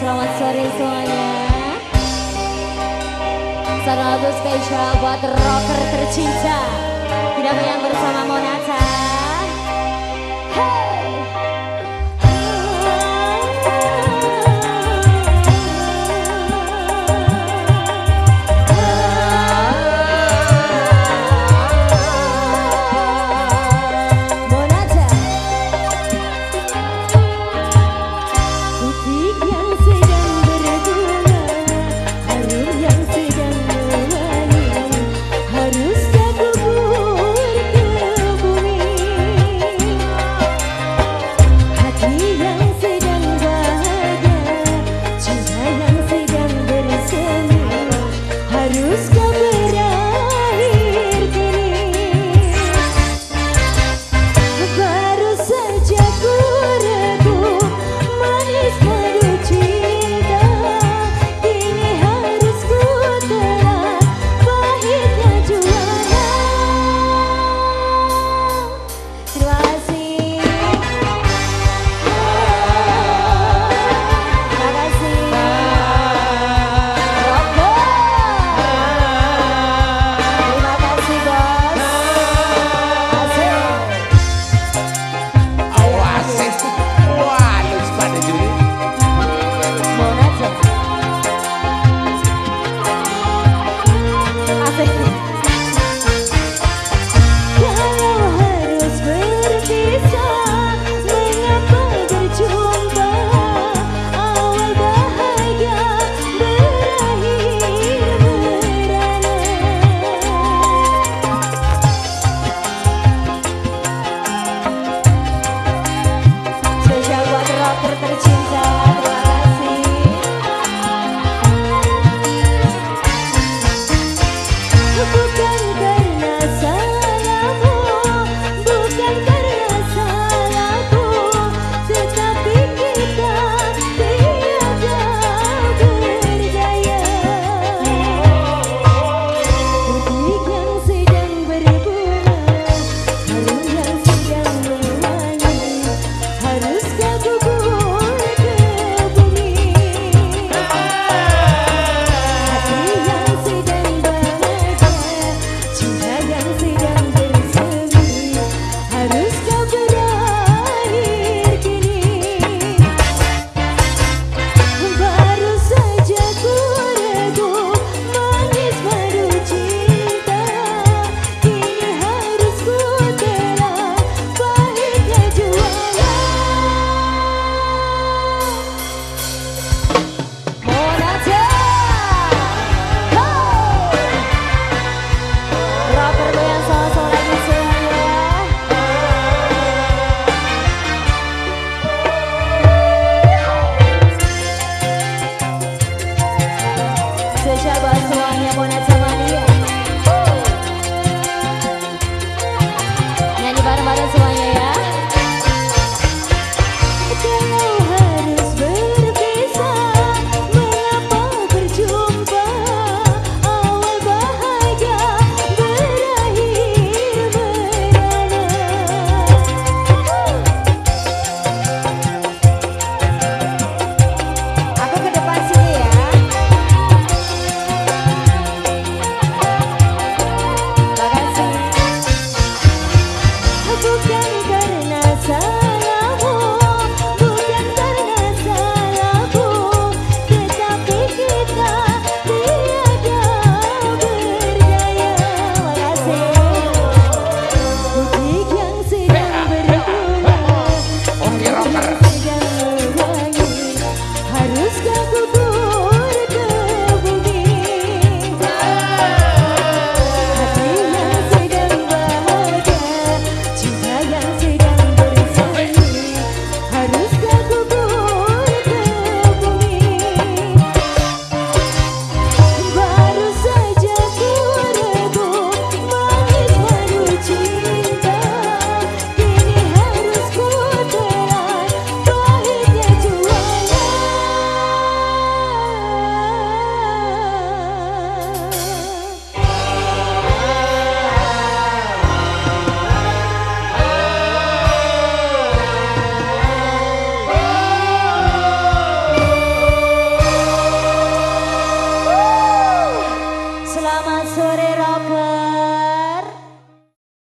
selamat sore semuanya. Selamat spesial buat rocker tercinta. Tidak yang bersama Monata yeah.